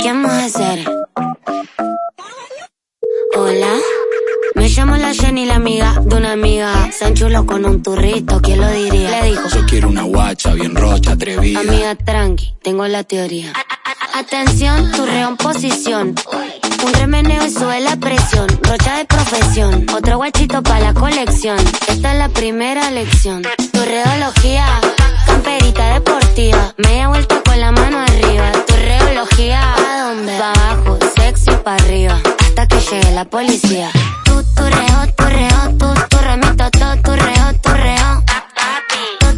¿Quién más es ser? Hola. Me llamo la Jenny, la amiga de una amiga. San chulo con un turrito, ¿quién lo diría? Le dijo. Yo quiero una guacha bien rocha, atrevida. Amiga, tranqui, tengo la teoría. Atención, turreo en posición. Un remeneo y sube la presión. Rocha de profesión. Otro guachito para la colección. Esta es la primera lección. Turreología, camperita deportiva. Media vuelta la policía. Tu turreo, turreo, tu turremito, tu turreo, turreo. Tu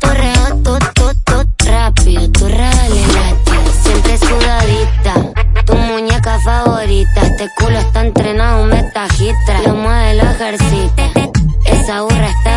turreo, tu, tu, tu. Rápido, turrale látigo. Siempre sudadita. Tu muñeca favorita. Este culo está entrenado, un metajistra. Lo mueve, lo ejercita. Esa burra está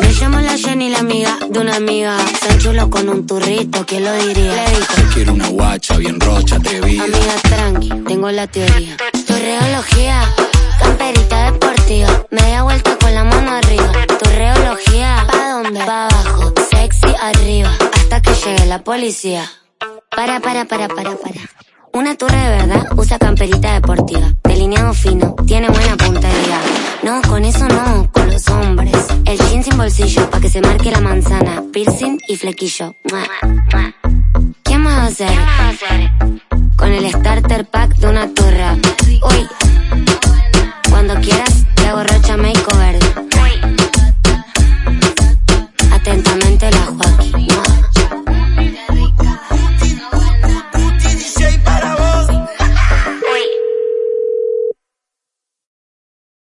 Me llamo la Jenny, la amiga de una amiga. Tan chulo con un turrito, ¿quién lo diría? Le quiero una guacha bien rocha, atrevida. Amiga, tranqui, tengo la teoría. Tu reología, camperita deportiva. Media vuelta con la mano arriba. Tu reología, ¿pa' dónde? Pa' abajo, sexy arriba. Hasta que llegue la policía. Para, para, para, para, para. Una turre de verdad usa camperita deportiva. Delineado fino, tiene buena puntería. Con eso no, con los hombres. El jean sin bolsillo, pa' que se marque la manzana. Piercing y flequillo. ¿Quién más ser? Con el starter pack de una turra.